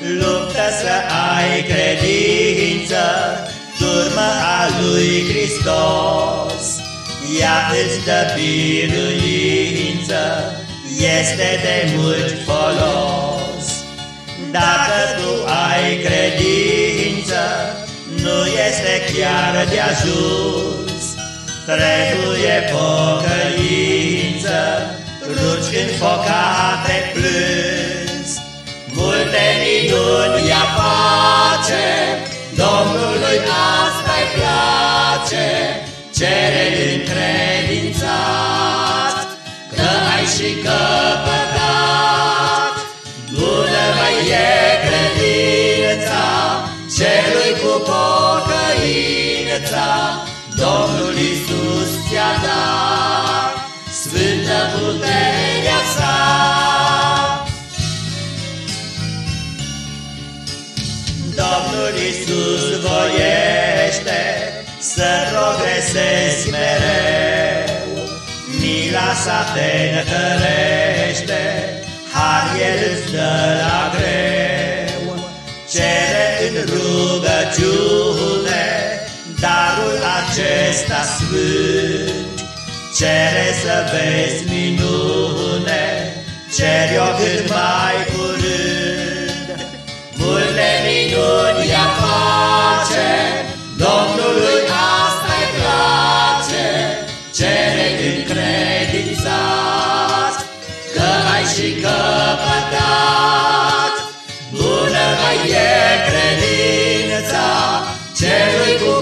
Luptă să ai credință, turmă a lui Hristos. Ea îți dă biruință, este de mult folos. Dacă tu ai credință, nu este chiar de ajuns. Trebuie pocăință, ruci înfocate plâns. Cere încredințat, că ai și căpătat. Bună mai e credința, celui cu pocăința, Domnul Iisus ți-a dat, sfântă puterea sa. Domnul Iisus progresezi mereu, Mila sa te întărește, har El îți dă la greu. Cere în rugăciune darul acesta sfânt, Cere să vezi minune, ceri-o cât mai curând. Multe minuni și căpătat. Bună mai e credința, celui cu